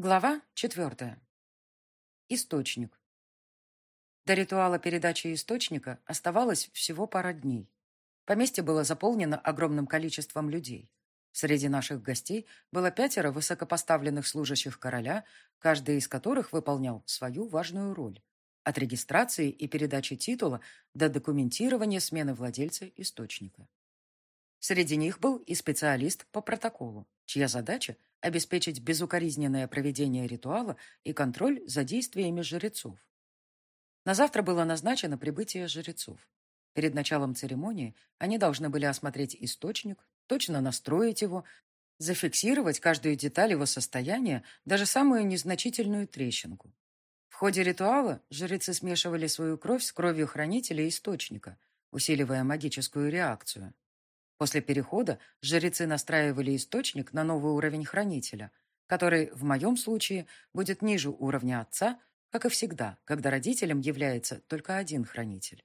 Глава четвертая. Источник. До ритуала передачи источника оставалось всего пара дней. Поместье было заполнено огромным количеством людей. Среди наших гостей было пятеро высокопоставленных служащих короля, каждый из которых выполнял свою важную роль. От регистрации и передачи титула до документирования смены владельца источника. Среди них был и специалист по протоколу, чья задача – обеспечить безукоризненное проведение ритуала и контроль за действиями жрецов. На завтра было назначено прибытие жрецов. Перед началом церемонии они должны были осмотреть источник, точно настроить его, зафиксировать каждую деталь его состояния, даже самую незначительную трещинку. В ходе ритуала жрецы смешивали свою кровь с кровью хранителя источника, усиливая магическую реакцию. После перехода жрецы настраивали источник на новый уровень хранителя, который в моем случае будет ниже уровня отца, как и всегда, когда родителем является только один хранитель.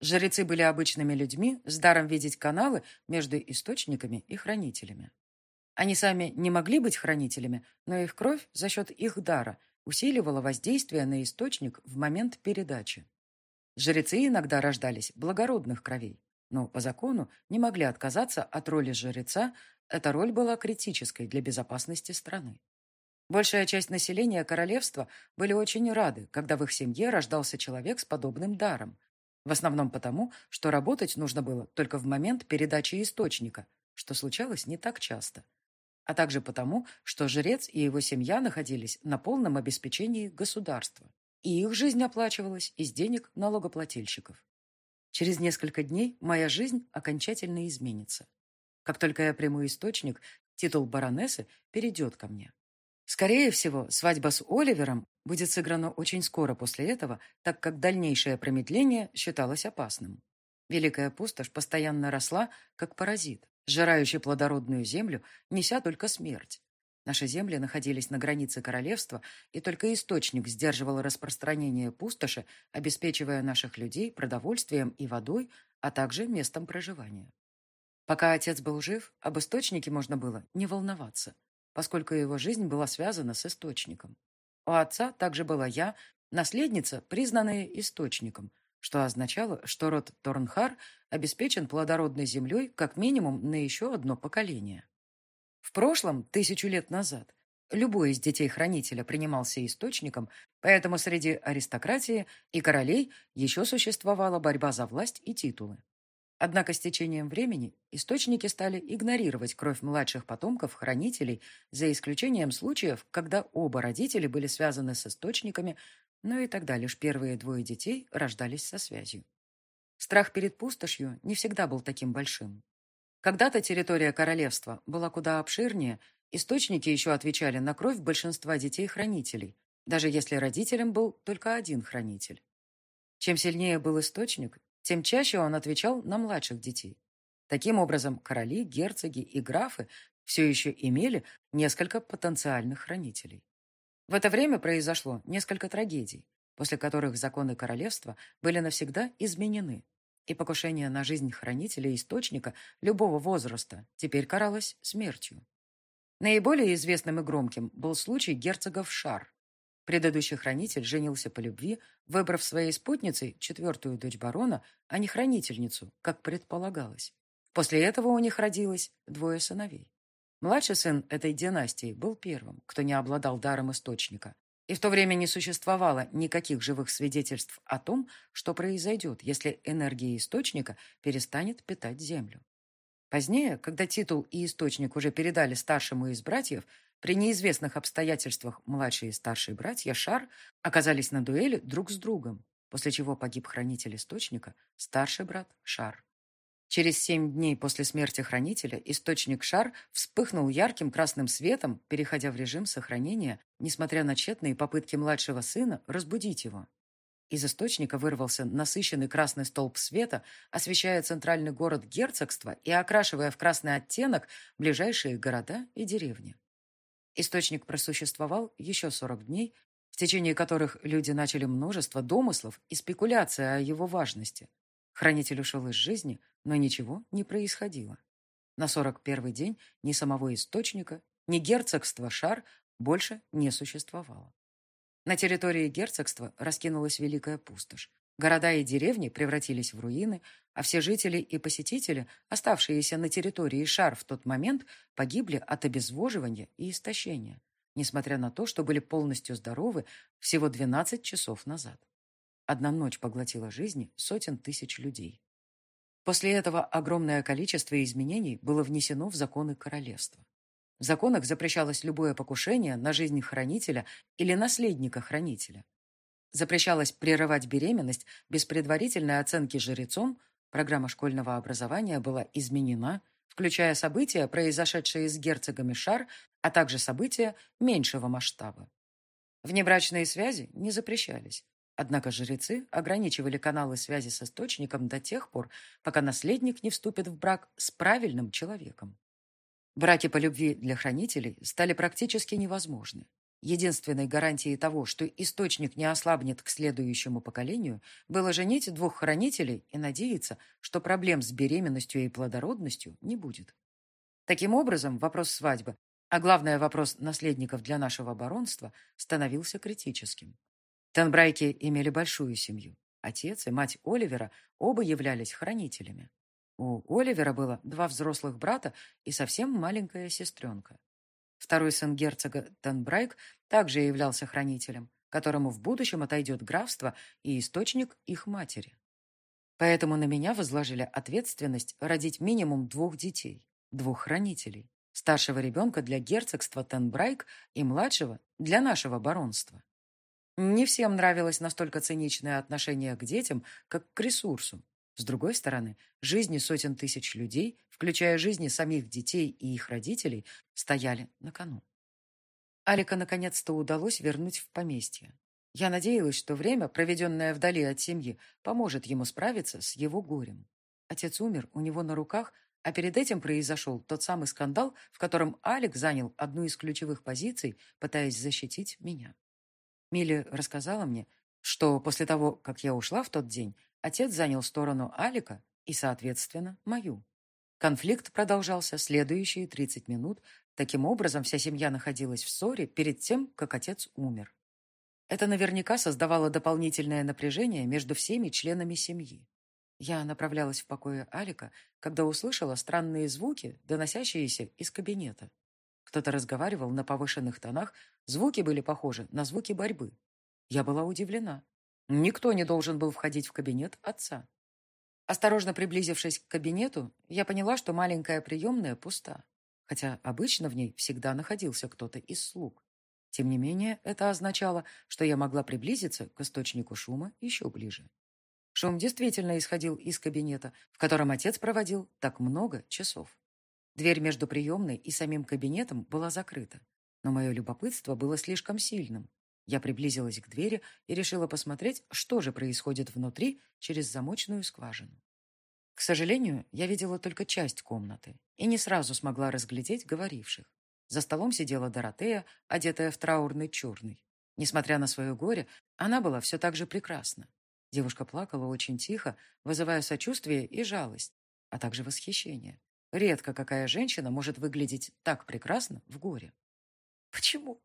Жрецы были обычными людьми с даром видеть каналы между источниками и хранителями. Они сами не могли быть хранителями, но их кровь за счет их дара усиливала воздействие на источник в момент передачи. Жрецы иногда рождались благородных кровей, но по закону не могли отказаться от роли жреца, эта роль была критической для безопасности страны. Большая часть населения королевства были очень рады, когда в их семье рождался человек с подобным даром. В основном потому, что работать нужно было только в момент передачи источника, что случалось не так часто. А также потому, что жрец и его семья находились на полном обеспечении государства, и их жизнь оплачивалась из денег налогоплательщиков. Через несколько дней моя жизнь окончательно изменится. Как только я приму источник, титул баронессы перейдет ко мне. Скорее всего, свадьба с Оливером будет сыграна очень скоро после этого, так как дальнейшее промедление считалось опасным. Великая пустошь постоянно росла, как паразит, сжирающий плодородную землю, неся только смерть. Наши земли находились на границе королевства, и только источник сдерживал распространение пустоши, обеспечивая наших людей продовольствием и водой, а также местом проживания. Пока отец был жив, об источнике можно было не волноваться, поскольку его жизнь была связана с источником. У отца также была я, наследница, признанная источником, что означало, что род Торнхар обеспечен плодородной землей как минимум на еще одно поколение. В прошлом, тысячу лет назад, любой из детей хранителя принимался источником, поэтому среди аристократии и королей еще существовала борьба за власть и титулы. Однако с течением времени источники стали игнорировать кровь младших потомков хранителей, за исключением случаев, когда оба родители были связаны с источниками, но и тогда лишь первые двое детей рождались со связью. Страх перед пустошью не всегда был таким большим. Когда-то территория королевства была куда обширнее, источники еще отвечали на кровь большинства детей-хранителей, даже если родителем был только один хранитель. Чем сильнее был источник, тем чаще он отвечал на младших детей. Таким образом, короли, герцоги и графы все еще имели несколько потенциальных хранителей. В это время произошло несколько трагедий, после которых законы королевства были навсегда изменены и покушение на жизнь хранителя источника любого возраста теперь каралось смертью. Наиболее известным и громким был случай герцогов Шар. Предыдущий хранитель женился по любви, выбрав своей спутницей четвертую дочь барона, а не хранительницу, как предполагалось. После этого у них родилось двое сыновей. Младший сын этой династии был первым, кто не обладал даром источника, и в то время не существовало никаких живых свидетельств о том, что произойдет, если энергия источника перестанет питать Землю. Позднее, когда титул и источник уже передали старшему из братьев, при неизвестных обстоятельствах младшие и старшие братья Шар оказались на дуэли друг с другом, после чего погиб хранитель источника, старший брат Шар. Через семь дней после смерти хранителя источник шар вспыхнул ярким красным светом, переходя в режим сохранения, несмотря на тщетные попытки младшего сына разбудить его. Из источника вырвался насыщенный красный столб света, освещая центральный город герцогства и окрашивая в красный оттенок ближайшие города и деревни. Источник просуществовал еще 40 дней, в течение которых люди начали множество домыслов и спекуляций о его важности – Хранитель ушел из жизни, но ничего не происходило. На сорок первый день ни самого источника, ни герцогства Шар больше не существовало. На территории герцогства раскинулась великая пустошь. Города и деревни превратились в руины, а все жители и посетители, оставшиеся на территории Шар в тот момент, погибли от обезвоживания и истощения, несмотря на то, что были полностью здоровы всего 12 часов назад. Одна ночь поглотила жизни сотен тысяч людей. После этого огромное количество изменений было внесено в законы королевства. В законах запрещалось любое покушение на жизнь хранителя или наследника хранителя. Запрещалось прерывать беременность без предварительной оценки жрецом, программа школьного образования была изменена, включая события, произошедшие с герцогами Шар, а также события меньшего масштаба. Внебрачные связи не запрещались, однако жрецы ограничивали каналы связи с источником до тех пор, пока наследник не вступит в брак с правильным человеком. Браки по любви для хранителей стали практически невозможны. Единственной гарантией того, что источник не ослабнет к следующему поколению, было женить двух хранителей и надеяться, что проблем с беременностью и плодородностью не будет. Таким образом, вопрос свадьбы, а главное вопрос наследников для нашего баронства, становился критическим. Тенбрайки имели большую семью. Отец и мать Оливера оба являлись хранителями. У Оливера было два взрослых брата и совсем маленькая сестренка. Второй сын герцога Тенбрайк также являлся хранителем, которому в будущем отойдет графство и источник их матери. Поэтому на меня возложили ответственность родить минимум двух детей, двух хранителей, старшего ребенка для герцогства Тенбрайк и младшего для нашего баронства. Не всем нравилось настолько циничное отношение к детям, как к ресурсу, с другой стороны, жизни сотен тысяч людей, включая жизни самих детей и их родителей, стояли на кону. Алика наконец-то удалось вернуть в поместье. Я надеялась, что время, проведенное вдали от семьи, поможет ему справиться с его горем. Отец умер у него на руках, а перед этим произошел тот самый скандал, в котором Алик занял одну из ключевых позиций, пытаясь защитить меня. Милли рассказала мне, что после того, как я ушла в тот день, Отец занял сторону Алика и, соответственно, мою. Конфликт продолжался следующие 30 минут. Таким образом, вся семья находилась в ссоре перед тем, как отец умер. Это наверняка создавало дополнительное напряжение между всеми членами семьи. Я направлялась в покое Алика, когда услышала странные звуки, доносящиеся из кабинета. Кто-то разговаривал на повышенных тонах, звуки были похожи на звуки борьбы. Я была удивлена. Никто не должен был входить в кабинет отца. Осторожно приблизившись к кабинету, я поняла, что маленькая приемная пуста, хотя обычно в ней всегда находился кто-то из слуг. Тем не менее, это означало, что я могла приблизиться к источнику шума еще ближе. Шум действительно исходил из кабинета, в котором отец проводил так много часов. Дверь между приемной и самим кабинетом была закрыта, но мое любопытство было слишком сильным, я приблизилась к двери и решила посмотреть, что же происходит внутри через замочную скважину. К сожалению, я видела только часть комнаты и не сразу смогла разглядеть говоривших. За столом сидела Доротея, одетая в траурный черный. Несмотря на свое горе, она была все так же прекрасна. Девушка плакала очень тихо, вызывая сочувствие и жалость, а также восхищение. Редко какая женщина может выглядеть так прекрасно в горе. «Почему?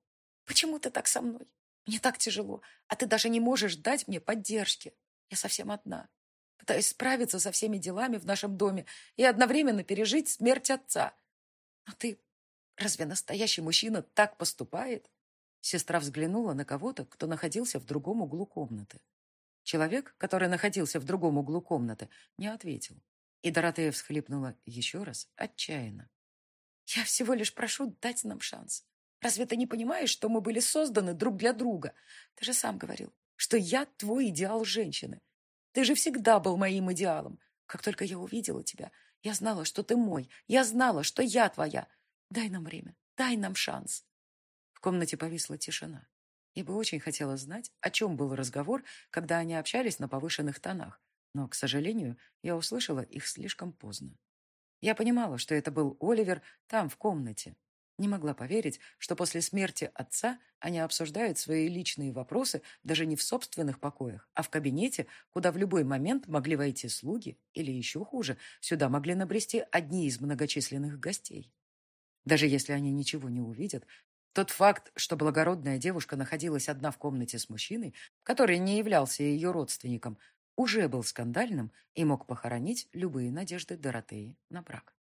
Почему ты так со мной?» Мне так тяжело, а ты даже не можешь дать мне поддержки. Я совсем одна. Пытаюсь справиться со всеми делами в нашем доме и одновременно пережить смерть отца. Но ты... Разве настоящий мужчина так поступает? Сестра взглянула на кого-то, кто находился в другом углу комнаты. Человек, который находился в другом углу комнаты, не ответил. И Доротея всхлипнула еще раз, отчаянно. «Я всего лишь прошу дать нам шанс. Разве ты не понимаешь, что мы были созданы друг для друга? Ты же сам говорил, что я твой идеал женщины. Ты же всегда был моим идеалом. Как только я увидела тебя, я знала, что ты мой. Я знала, что я твоя. Дай нам время, дай нам шанс. В комнате повисла тишина. Я бы очень хотела знать, о чем был разговор, когда они общались на повышенных тонах. Но, к сожалению, я услышала их слишком поздно. Я понимала, что это был Оливер там, в комнате, не могла поверить, что после смерти отца они обсуждают свои личные вопросы даже не в собственных покоях, а в кабинете, куда в любой момент могли войти слуги, или еще хуже, сюда могли набрести одни из многочисленных гостей. Даже если они ничего не увидят, Тот факт, что благородная девушка находилась одна в комнате с мужчиной, который не являлся ее родственником, уже был скандальным и мог похоронить любые надежды Доротеи на брак.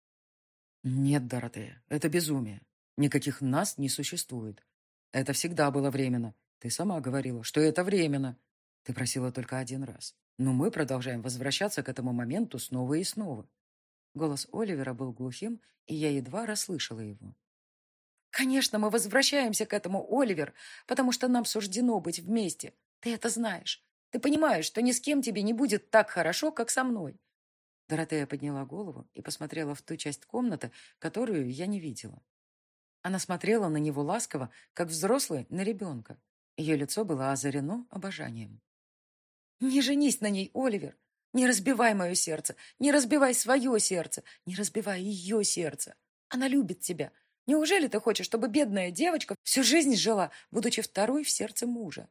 «Нет, Доротея, это безумие. Никаких нас не существует. Это всегда было временно. Ты сама говорила, что это временно. Ты просила только один раз. Но мы продолжаем возвращаться к этому моменту снова и снова». Голос Оливера был глухим, и я едва расслышала его. «Конечно, мы возвращаемся к этому, Оливер, потому что нам суждено быть вместе. Ты это знаешь. Ты понимаешь, что ни с кем тебе не будет так хорошо, как со мной. Доротея подняла голову и посмотрела в ту часть комнаты, которую я не видела. Она смотрела на него ласково, как взрослый на ребенка. Ее лицо было озарено обожанием. «Не женись на ней, Оливер! Не разбивай мое сердце! Не разбивай свое сердце! Не разбивай ее сердце! Она любит тебя! Неужели ты хочешь, чтобы бедная девочка всю жизнь жила, будучи второй в сердце мужа?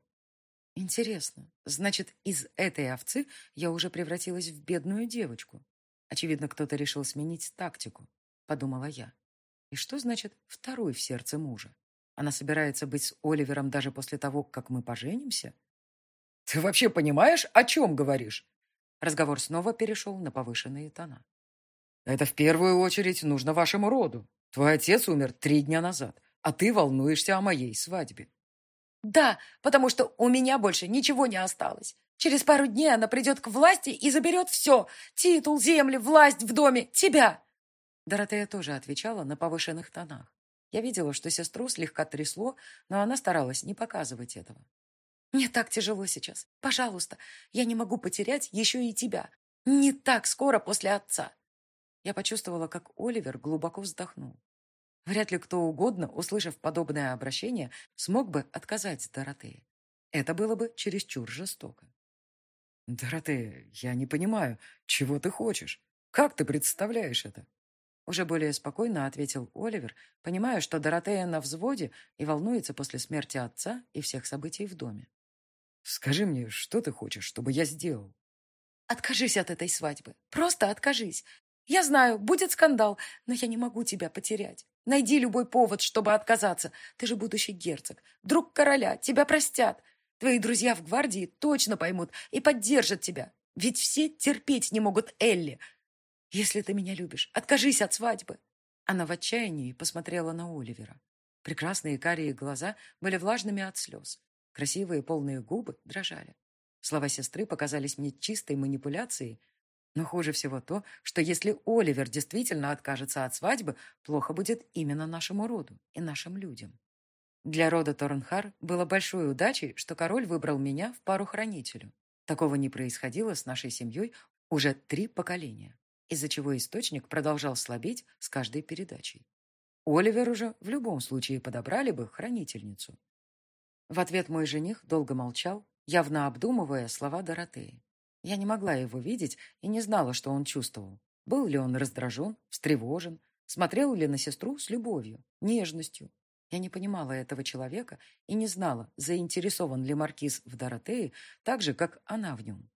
Интересно, значит, из этой овцы я уже превратилась в бедную девочку. Очевидно, кто-то решил сменить тактику, подумала я. И что значит второй в сердце мужа? Она собирается быть с Оливером даже после того, как мы поженимся? Ты вообще понимаешь, о чем говоришь? Разговор снова перешел на повышенные тона. Это в первую очередь нужно вашему роду. Твой отец умер три дня назад, а ты волнуешься о моей свадьбе. Да, потому что у меня больше ничего не осталось. Через пару дней она придет к власти и заберет все. Титул, земли, власть в доме, тебя. Доротея тоже отвечала на повышенных тонах. Я видела, что сестру слегка трясло, но она старалась не показывать этого. Мне так тяжело сейчас. Пожалуйста, я не могу потерять еще и тебя. Не так скоро после отца. Я почувствовала, как Оливер глубоко вздохнул. Вряд ли кто угодно, услышав подобное обращение, смог бы отказать Доротее. Это было бы чересчур жестоко. «Доротея, я не понимаю, чего ты хочешь? Как ты представляешь это?» Уже более спокойно ответил Оливер, понимая, что Доротея на взводе и волнуется после смерти отца и всех событий в доме. «Скажи мне, что ты хочешь, чтобы я сделал?» «Откажись от этой свадьбы. Просто откажись. Я знаю, будет скандал, но я не могу тебя потерять. Найди любой повод, чтобы отказаться. Ты же будущий герцог, друг короля, тебя простят. Твои друзья в гвардии точно поймут и поддержат тебя. Ведь все терпеть не могут Элли. Если ты меня любишь, откажись от свадьбы. Она в отчаянии посмотрела на Оливера. Прекрасные карие глаза были влажными от слез. Красивые полные губы дрожали. Слова сестры показались мне чистой манипуляцией, но хуже всего то, что если Оливер действительно откажется от свадьбы, плохо будет именно нашему роду и нашим людям. Для рода Торнхар было большой удачей, что король выбрал меня в пару хранителю. Такого не происходило с нашей семьей уже три поколения, из-за чего источник продолжал слабеть с каждой передачей. Оливер уже в любом случае подобрали бы хранительницу. В ответ мой жених долго молчал, явно обдумывая слова Доротеи. Я не могла его видеть и не знала, что он чувствовал. Был ли он раздражен, встревожен, смотрел ли на сестру с любовью, нежностью. Я не понимала этого человека и не знала, заинтересован ли Маркиз в Доротее так же, как она в нем.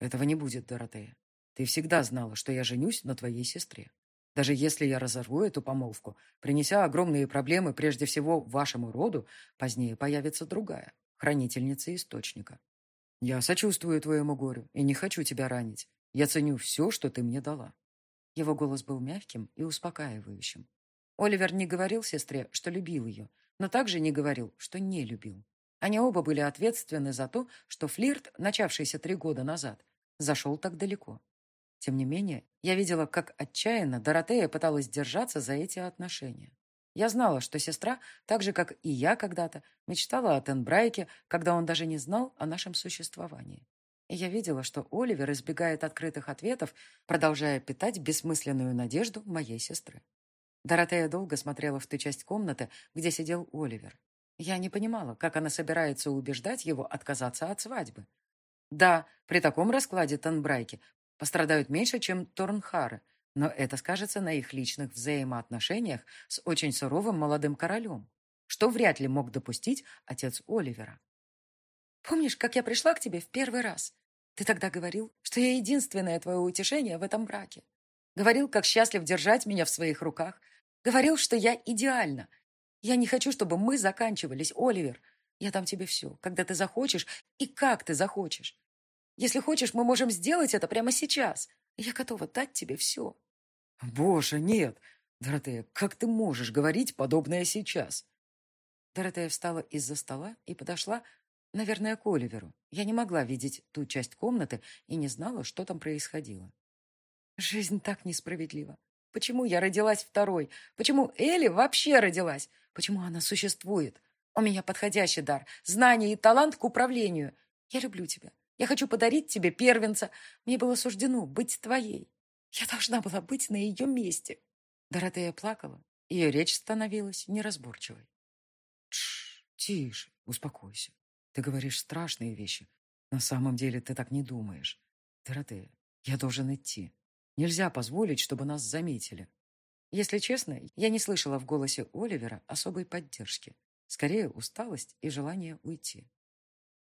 Этого не будет, Доротея. Ты всегда знала, что я женюсь на твоей сестре. Даже если я разорву эту помолвку, принеся огромные проблемы прежде всего вашему роду, позднее появится другая, хранительница источника. Я сочувствую твоему горю и не хочу тебя ранить. Я ценю все, что ты мне дала». Его голос был мягким и успокаивающим. Оливер не говорил сестре, что любил ее, но также не говорил, что не любил. Они оба были ответственны за то, что флирт, начавшийся три года назад, зашел так далеко. Тем не менее, я видела, как отчаянно Доротея пыталась держаться за эти отношения. Я знала, что сестра, так же, как и я когда-то, мечтала о Тенбрайке, когда он даже не знал о нашем существовании. И я видела, что Оливер избегает открытых ответов, продолжая питать бессмысленную надежду моей сестры. Доротея долго смотрела в ту часть комнаты, где сидел Оливер. Я не понимала, как она собирается убеждать его отказаться от свадьбы. Да, при таком раскладе Тенбрайки пострадают меньше, чем Торнхары, но это скажется на их личных взаимоотношениях с очень суровым молодым королем, что вряд ли мог допустить отец Оливера. «Помнишь, как я пришла к тебе в первый раз? Ты тогда говорил, что я единственное твое утешение в этом браке. Говорил, как счастлив держать меня в своих руках. Говорил, что я идеальна. Я не хочу, чтобы мы заканчивались, Оливер. Я дам тебе все, когда ты захочешь и как ты захочешь. Если хочешь, мы можем сделать это прямо сейчас. Я готова дать тебе все. Боже, нет. Доротея, как ты можешь говорить подобное сейчас? Доротея встала из-за стола и подошла, наверное, к Оливеру. Я не могла видеть ту часть комнаты и не знала, что там происходило. Жизнь так несправедлива. Почему я родилась второй? Почему Элли вообще родилась? Почему она существует? У меня подходящий дар, знания и талант к управлению. Я люблю тебя. Я хочу подарить тебе первенца. Мне было суждено быть твоей. Я должна была быть на ее месте. Доротея плакала. Ее речь становилась неразборчивой. Тш, тише, успокойся. Ты говоришь страшные вещи. На самом деле ты так не думаешь. Доротея, я должен идти. Нельзя позволить, чтобы нас заметили. Если честно, я не слышала в голосе Оливера особой поддержки. Скорее, усталость и желание уйти.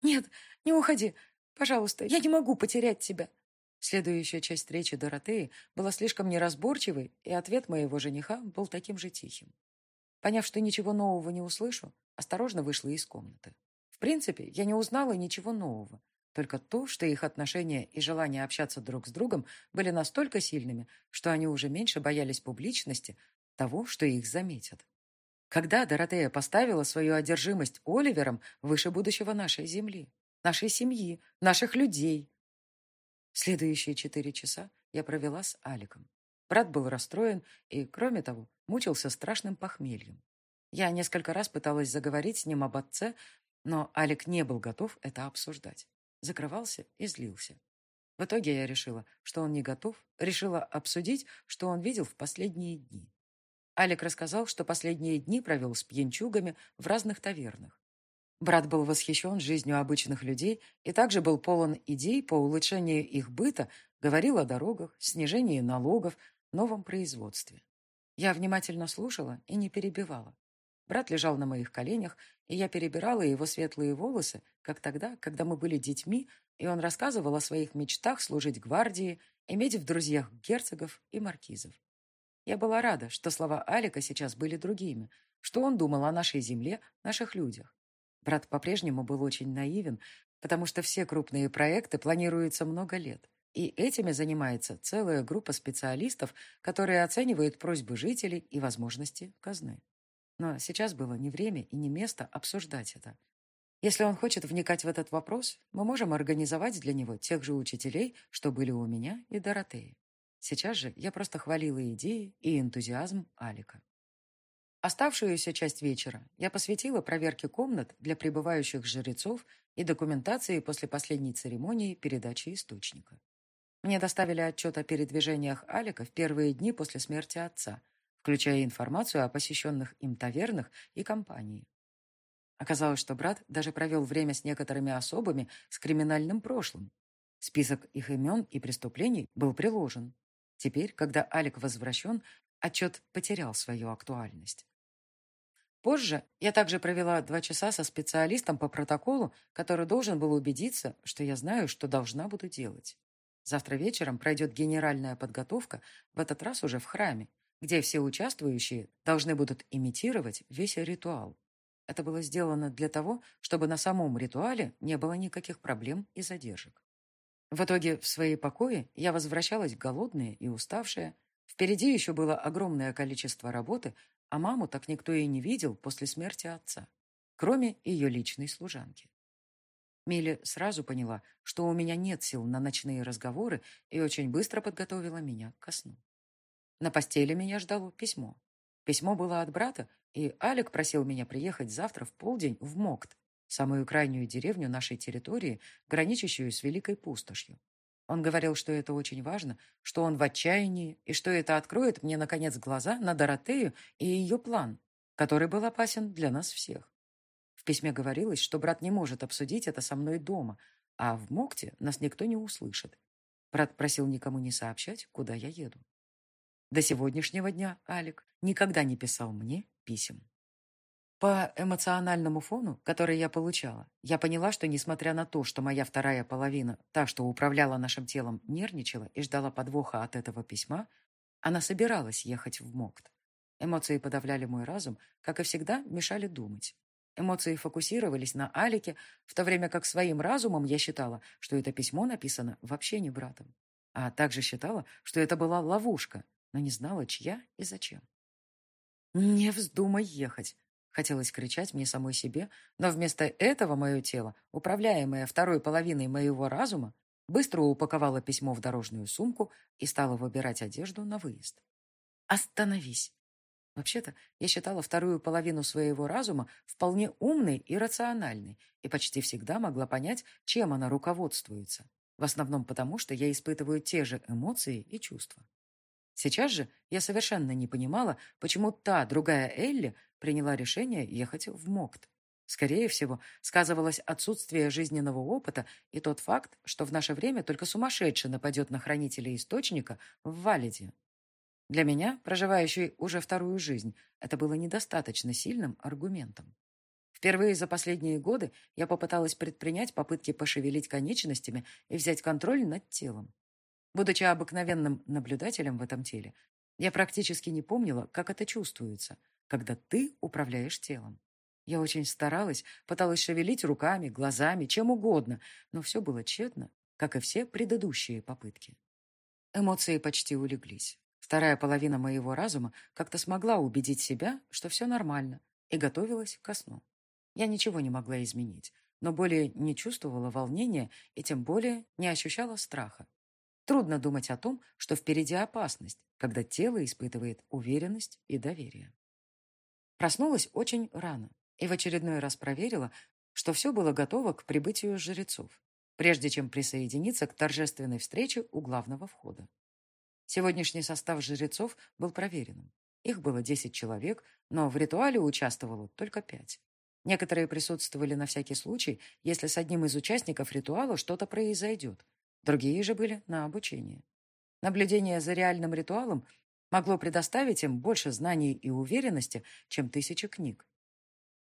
«Нет, не уходи. Пожалуйста, я не могу потерять тебя». Следующая часть речи Доротеи была слишком неразборчивой, и ответ моего жениха был таким же тихим. Поняв, что ничего нового не услышу, осторожно вышла из комнаты. В принципе, я не узнала ничего нового, только то, что их отношения и желание общаться друг с другом были настолько сильными, что они уже меньше боялись публичности того, что их заметят. Когда Доротея поставила свою одержимость Оливером выше будущего нашей земли, нашей семьи, наших людей. Следующие четыре часа я провела с Аликом. Брат был расстроен и, кроме того, мучился страшным похмельем. Я несколько раз пыталась заговорить с ним об отце, но Алик не был готов это обсуждать закрывался и злился. В итоге я решила, что он не готов, решила обсудить, что он видел в последние дни. Алик рассказал, что последние дни провел с пьянчугами в разных тавернах. Брат был восхищен жизнью обычных людей и также был полон идей по улучшению их быта, говорил о дорогах, снижении налогов, новом производстве. Я внимательно слушала и не перебивала. Брат лежал на моих коленях, и я перебирала его светлые волосы, как тогда, когда мы были детьми, и он рассказывал о своих мечтах служить гвардии, иметь в друзьях герцогов и маркизов. Я была рада, что слова Алика сейчас были другими, что он думал о нашей земле, наших людях. Брат по-прежнему был очень наивен, потому что все крупные проекты планируются много лет, и этими занимается целая группа специалистов, которые оценивают просьбы жителей и возможности казны. Но сейчас было не время и не место обсуждать это. Если он хочет вникать в этот вопрос, мы можем организовать для него тех же учителей, что были у меня и Доротеи. Сейчас же я просто хвалила идеи и энтузиазм Алика. Оставшуюся часть вечера я посвятила проверке комнат для прибывающих жрецов и документации после последней церемонии передачи источника. Мне доставили отчет о передвижениях Алика в первые дни после смерти отца – включая информацию о посещенных им тавернах и компании. Оказалось, что брат даже провел время с некоторыми особами с криминальным прошлым. Список их имен и преступлений был приложен. Теперь, когда Алик возвращен, отчет потерял свою актуальность. Позже я также провела два часа со специалистом по протоколу, который должен был убедиться, что я знаю, что должна буду делать. Завтра вечером пройдет генеральная подготовка, в этот раз уже в храме, где все участвующие должны будут имитировать весь ритуал. Это было сделано для того, чтобы на самом ритуале не было никаких проблем и задержек. В итоге в свои покои я возвращалась голодная и уставшая. Впереди еще было огромное количество работы, а маму так никто и не видел после смерти отца, кроме ее личной служанки. Милли сразу поняла, что у меня нет сил на ночные разговоры и очень быстро подготовила меня ко сну. На постели меня ждало письмо. Письмо было от брата, и Алик просил меня приехать завтра в полдень в Мокт, самую крайнюю деревню нашей территории, граничащую с Великой Пустошью. Он говорил, что это очень важно, что он в отчаянии, и что это откроет мне, наконец, глаза на Доротею и ее план, который был опасен для нас всех. В письме говорилось, что брат не может обсудить это со мной дома, а в Мокте нас никто не услышит. Брат просил никому не сообщать, куда я еду. До сегодняшнего дня Алик никогда не писал мне писем. По эмоциональному фону, который я получала, я поняла, что, несмотря на то, что моя вторая половина, та, что управляла нашим телом, нервничала и ждала подвоха от этого письма, она собиралась ехать в МОКТ. Эмоции подавляли мой разум, как и всегда, мешали думать. Эмоции фокусировались на Алике, в то время как своим разумом я считала, что это письмо написано вообще не братом. А также считала, что это была ловушка, но не знала, чья и зачем. «Не вздумай ехать!» Хотелось кричать мне самой себе, но вместо этого мое тело, управляемое второй половиной моего разума, быстро упаковало письмо в дорожную сумку и стало выбирать одежду на выезд. «Остановись!» Вообще-то, я считала вторую половину своего разума вполне умной и рациональной, и почти всегда могла понять, чем она руководствуется. В основном потому, что я испытываю те же эмоции и чувства. Сейчас же я совершенно не понимала, почему та, другая Элли, приняла решение ехать в МОКТ. Скорее всего, сказывалось отсутствие жизненного опыта и тот факт, что в наше время только сумасшедший нападет на хранителя источника в Валиде. Для меня, проживающей уже вторую жизнь, это было недостаточно сильным аргументом. Впервые за последние годы я попыталась предпринять попытки пошевелить конечностями и взять контроль над телом. Будучи обыкновенным наблюдателем в этом теле, я практически не помнила, как это чувствуется, когда ты управляешь телом. Я очень старалась, пыталась шевелить руками, глазами, чем угодно, но все было тщетно, как и все предыдущие попытки. Эмоции почти улеглись. Вторая половина моего разума как-то смогла убедить себя, что все нормально, и готовилась ко сну. Я ничего не могла изменить, но более не чувствовала волнения и тем более не ощущала страха. Трудно думать о том, что впереди опасность, когда тело испытывает уверенность и доверие. Проснулась очень рано и в очередной раз проверила, что все было готово к прибытию жрецов, прежде чем присоединиться к торжественной встрече у главного входа. Сегодняшний состав жрецов был проверенным. Их было 10 человек, но в ритуале участвовало только 5. Некоторые присутствовали на всякий случай, если с одним из участников ритуала что-то произойдет, Другие же были на обучение. Наблюдение за реальным ритуалом могло предоставить им больше знаний и уверенности, чем тысячи книг.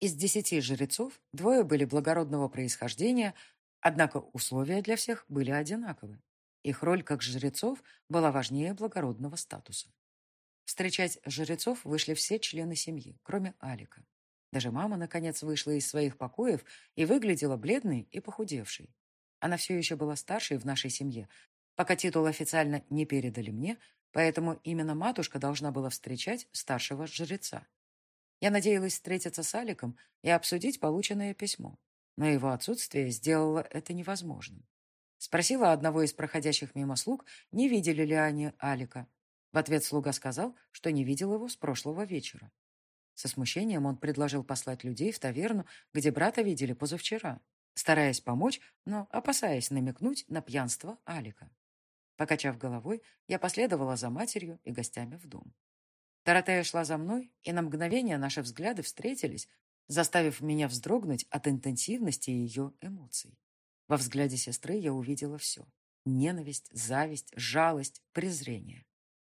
Из десяти жрецов двое были благородного происхождения, однако условия для всех были одинаковы. Их роль как жрецов была важнее благородного статуса. Встречать жрецов вышли все члены семьи, кроме Алика. Даже мама, наконец, вышла из своих покоев и выглядела бледной и похудевшей. Она все еще была старшей в нашей семье, пока титул официально не передали мне, поэтому именно матушка должна была встречать старшего жреца. Я надеялась встретиться с Аликом и обсудить полученное письмо, но его отсутствие сделало это невозможным. Спросила одного из проходящих мимо слуг, не видели ли они Алика. В ответ слуга сказал, что не видел его с прошлого вечера. Со смущением он предложил послать людей в таверну, где брата видели позавчера стараясь помочь, но опасаясь намекнуть на пьянство Алика. Покачав головой, я последовала за матерью и гостями в дом. Доротея шла за мной, и на мгновение наши взгляды встретились, заставив меня вздрогнуть от интенсивности ее эмоций. Во взгляде сестры я увидела все. Ненависть, зависть, жалость, презрение.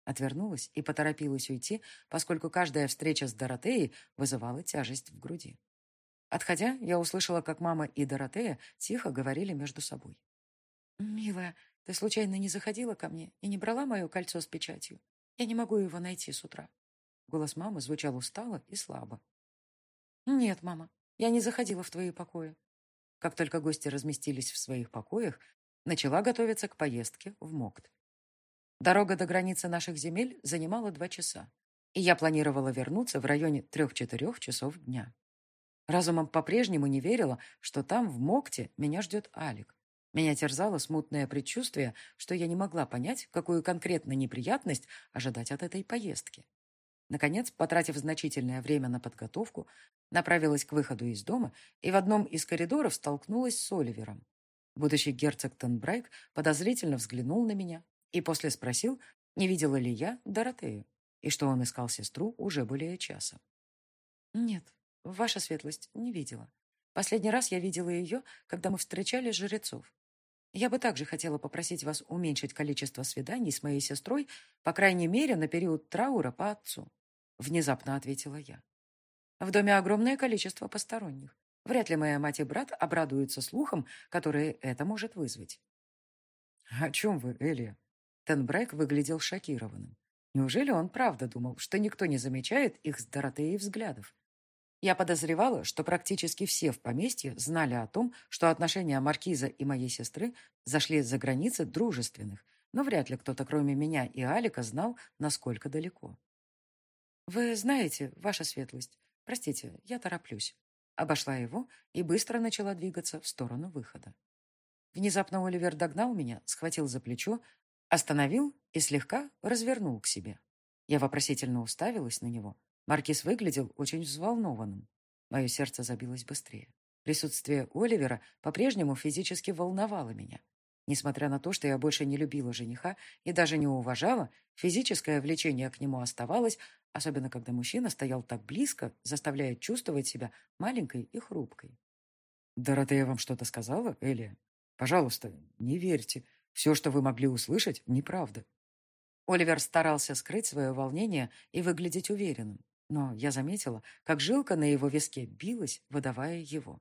Отвернулась и поторопилась уйти, поскольку каждая встреча с Доротеей вызывала тяжесть в груди. Отходя, я услышала, как мама и Доротея тихо говорили между собой. «Милая, ты случайно не заходила ко мне и не брала мое кольцо с печатью? Я не могу его найти с утра». Голос мамы звучал устало и слабо. «Нет, мама, я не заходила в твои покои». Как только гости разместились в своих покоях, начала готовиться к поездке в Мокт. Дорога до границы наших земель занимала два часа, и я планировала вернуться в районе трех-четырех часов дня. Разумом по-прежнему не верила, что там, в Мокте, меня ждет Алик. Меня терзало смутное предчувствие, что я не могла понять, какую конкретно неприятность ожидать от этой поездки. Наконец, потратив значительное время на подготовку, направилась к выходу из дома и в одном из коридоров столкнулась с Оливером. Будущий герцог Тенбрайк подозрительно взглянул на меня и после спросил, не видела ли я Доротею, и что он искал сестру уже более часа. «Нет, Ваша светлость не видела. Последний раз я видела ее, когда мы встречали жрецов. Я бы также хотела попросить вас уменьшить количество свиданий с моей сестрой, по крайней мере, на период траура по отцу. Внезапно ответила я. В доме огромное количество посторонних. Вряд ли моя мать и брат обрадуются слухам, которые это может вызвать. «О чем вы, Элия?» Тенбрайк выглядел шокированным. Неужели он правда думал, что никто не замечает их с Доротеей взглядов? Я подозревала, что практически все в поместье знали о том, что отношения Маркиза и моей сестры зашли за границы дружественных, но вряд ли кто-то, кроме меня и Алика, знал, насколько далеко. «Вы знаете, ваша светлость, простите, я тороплюсь». Обошла его и быстро начала двигаться в сторону выхода. Внезапно Оливер догнал меня, схватил за плечо, остановил и слегка развернул к себе. Я вопросительно уставилась на него. Маркиз выглядел очень взволнованным. Мое сердце забилось быстрее. Присутствие Оливера по-прежнему физически волновало меня. Несмотря на то, что я больше не любила жениха и даже не уважала, физическое влечение к нему оставалось, особенно когда мужчина стоял так близко, заставляя чувствовать себя маленькой и хрупкой. «Доротея вам что-то сказала, Элия? Пожалуйста, не верьте. Все, что вы могли услышать, неправда». Оливер старался скрыть свое волнение и выглядеть уверенным, но я заметила, как жилка на его виске билась, выдавая его.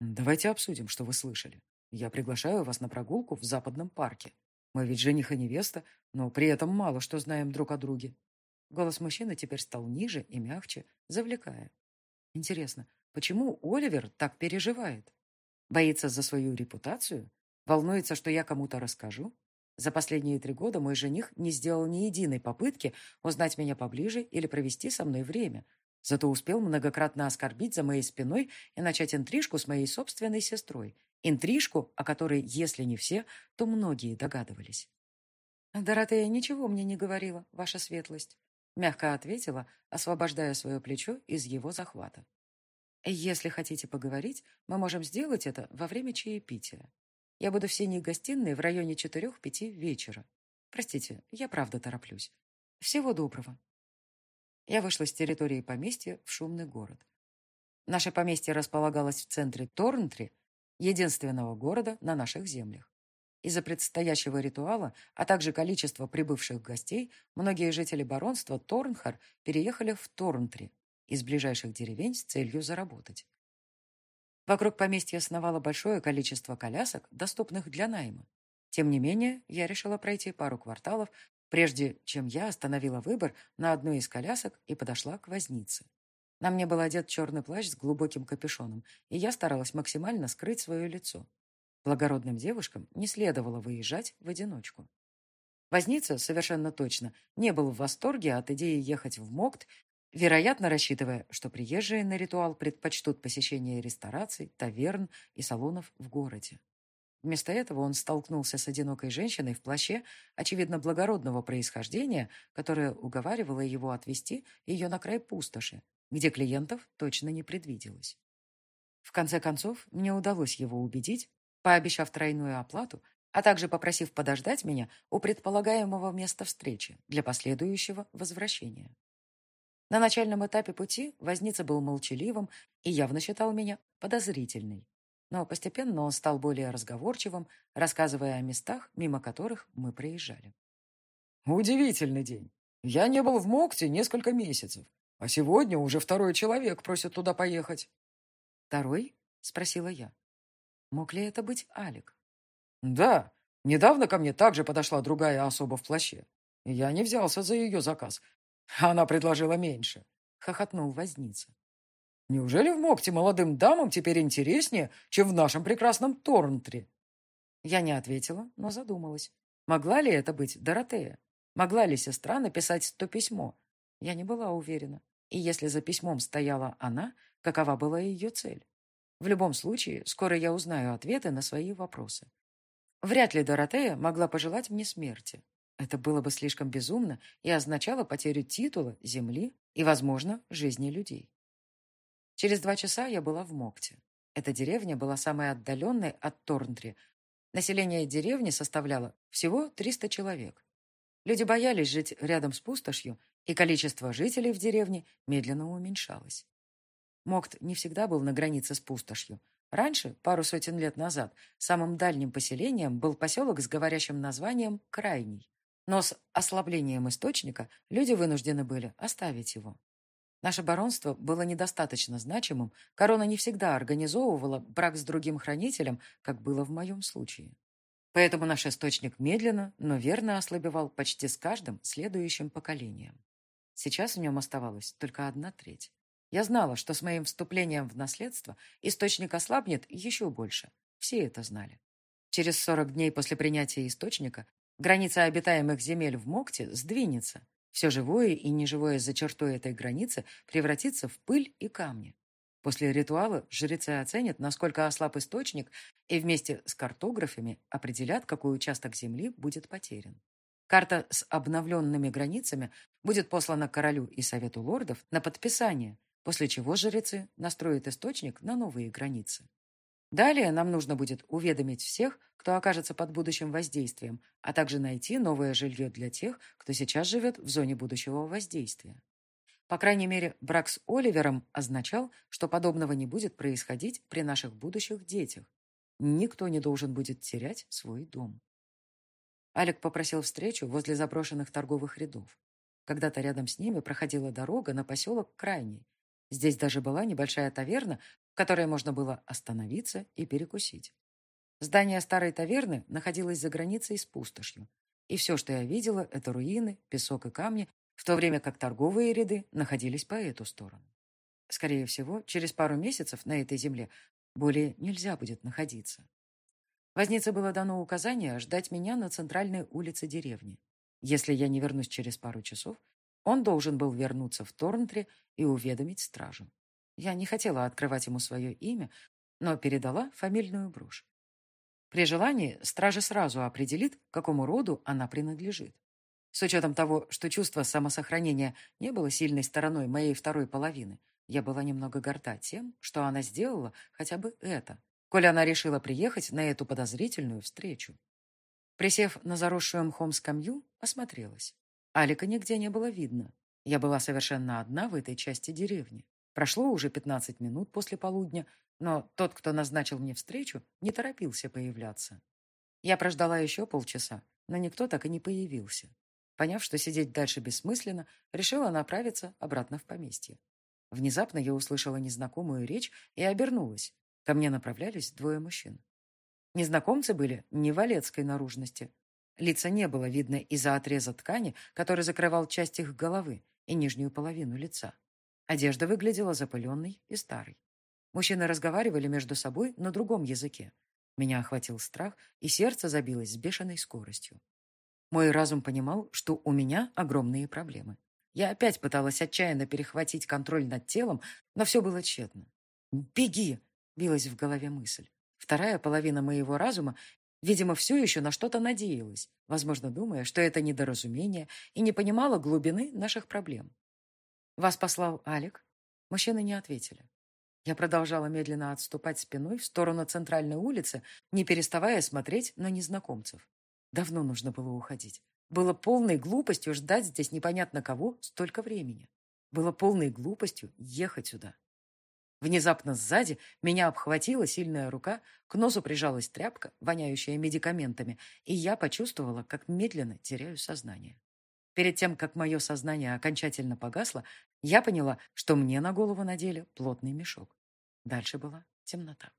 «Давайте обсудим, что вы слышали. Я приглашаю вас на прогулку в западном парке. Мы ведь жених и невеста, но при этом мало что знаем друг о друге. Голос мужчины теперь стал ниже и мягче, завлекая. Интересно, почему Оливер так переживает? Боится за свою репутацию? Волнуется, что я кому-то расскажу? За последние три года мой жених не сделал ни единой попытки узнать меня поближе или провести со мной время. Зато успел многократно оскорбить за моей спиной и начать интрижку с моей собственной сестрой, Интрижку, о которой, если не все, то многие догадывались. «Доротея ничего мне не говорила, ваша светлость», мягко ответила, освобождая свое плечо из его захвата. «Если хотите поговорить, мы можем сделать это во время чаепития. Я буду в синей гостиной в районе четырех-пяти вечера. Простите, я правда тороплюсь. Всего доброго». Я вышла с территории поместья в шумный город. Наше поместье располагалось в центре Торнтри, единственного города на наших землях. Из-за предстоящего ритуала, а также количества прибывших гостей, многие жители баронства Торнхар переехали в Торнтри из ближайших деревень с целью заработать. Вокруг поместья сновало большое количество колясок, доступных для найма. Тем не менее, я решила пройти пару кварталов, прежде чем я остановила выбор на одной из колясок и подошла к вознице. На мне был одет черный плащ с глубоким капюшоном, и я старалась максимально скрыть свое лицо. Благородным девушкам не следовало выезжать в одиночку. Возница, совершенно точно, не был в восторге от идеи ехать в Мокт, вероятно, рассчитывая, что приезжие на ритуал предпочтут посещение рестораций, таверн и салонов в городе. Вместо этого он столкнулся с одинокой женщиной в плаще, очевидно, благородного происхождения, которая уговаривала его отвезти ее на край пустоши, где клиентов точно не предвиделось. В конце концов, мне удалось его убедить, пообещав тройную оплату, а также попросив подождать меня у предполагаемого места встречи для последующего возвращения. На начальном этапе пути возница был молчаливым и явно считал меня подозрительной. Но постепенно он стал более разговорчивым, рассказывая о местах, мимо которых мы проезжали. «Удивительный день. Я не был в Мокте несколько месяцев. А сегодня уже второй человек просит туда поехать. Второй? Спросила я. Мог ли это быть Алик? Да. Недавно ко мне также подошла другая особа в плаще. Я не взялся за ее заказ. Она предложила меньше. Хохотнул возница. Неужели в Мокте молодым дамам теперь интереснее, чем в нашем прекрасном Торнтре? Я не ответила, но задумалась. Могла ли это быть Доротея? Могла ли сестра написать то письмо? Я не была уверена. И если за письмом стояла она, какова была ее цель? В любом случае, скоро я узнаю ответы на свои вопросы. Вряд ли Доротея могла пожелать мне смерти. Это было бы слишком безумно и означало потерю титула, земли и, возможно, жизни людей. Через два часа я была в Мокте. Эта деревня была самой отдаленной от Торнтри. Население деревни составляло всего 300 человек. Люди боялись жить рядом с пустошью и количество жителей в деревне медленно уменьшалось. Мокт не всегда был на границе с пустошью. Раньше, пару сотен лет назад, самым дальним поселением был поселок с говорящим названием Крайний. Но с ослаблением источника люди вынуждены были оставить его. Наше баронство было недостаточно значимым, корона не всегда организовывала брак с другим хранителем, как было в моем случае. Поэтому наш источник медленно, но верно ослабевал почти с каждым следующим поколением. Сейчас в нем оставалась только одна треть. Я знала, что с моим вступлением в наследство источник ослабнет еще больше. Все это знали. Через 40 дней после принятия источника граница обитаемых земель в Мокте сдвинется. Все живое и неживое за чертой этой границы превратится в пыль и камни. После ритуала жрецы оценят, насколько ослаб источник, и вместе с картографами определят, какой участок земли будет потерян. Карта с обновленными границами будет послана королю и совету лордов на подписание, после чего жрецы настроят источник на новые границы. Далее нам нужно будет уведомить всех, кто окажется под будущим воздействием, а также найти новое жилье для тех, кто сейчас живет в зоне будущего воздействия. По крайней мере, брак с Оливером означал, что подобного не будет происходить при наших будущих детях. Никто не должен будет терять свой дом. Алек попросил встречу возле заброшенных торговых рядов. Когда-то рядом с ними проходила дорога на поселок Крайний, Здесь даже была небольшая таверна, которой можно было остановиться и перекусить. Здание старой таверны находилось за границей с пустошью. И все, что я видела, это руины, песок и камни, в то время как торговые ряды находились по эту сторону. Скорее всего, через пару месяцев на этой земле более нельзя будет находиться. Вознице было дано указание ждать меня на центральной улице деревни. Если я не вернусь через пару часов, он должен был вернуться в Торнтре и уведомить стражу. Я не хотела открывать ему свое имя, но передала фамильную брошь. При желании стража сразу определит, какому роду она принадлежит. С учетом того, что чувство самосохранения не было сильной стороной моей второй половины, я была немного горда тем, что она сделала хотя бы это, коль она решила приехать на эту подозрительную встречу. Присев на заросшую мхом скамью, осмотрелась. Алика нигде не было видно. Я была совершенно одна в этой части деревни. Прошло уже 15 минут после полудня, но тот, кто назначил мне встречу, не торопился появляться. Я прождала еще полчаса, но никто так и не появился. Поняв, что сидеть дальше бессмысленно, решила направиться обратно в поместье. Внезапно я услышала незнакомую речь и обернулась. Ко мне направлялись двое мужчин. Незнакомцы были не валецкой наружности, Лица не было видно из-за отреза ткани, который закрывал часть их головы и нижнюю половину лица. Одежда выглядела запыленной и старой. Мужчины разговаривали между собой на другом языке. Меня охватил страх, и сердце забилось с бешеной скоростью. Мой разум понимал, что у меня огромные проблемы. Я опять пыталась отчаянно перехватить контроль над телом, но все было тщетно. «Беги!» — билась в голове мысль. Вторая половина моего разума Видимо, все еще на что-то надеялась, возможно, думая, что это недоразумение, и не понимала глубины наших проблем. «Вас послал Алик?» Мужчины не ответили. Я продолжала медленно отступать спиной в сторону центральной улицы, не переставая смотреть на незнакомцев. Давно нужно было уходить. Было полной глупостью ждать здесь непонятно кого столько времени. Было полной глупостью ехать сюда. Внезапно сзади меня обхватила сильная рука, к носу прижалась тряпка, воняющая медикаментами, и я почувствовала, как медленно теряю сознание. Перед тем, как мое сознание окончательно погасло, я поняла, что мне на голову надели плотный мешок. Дальше была темнота.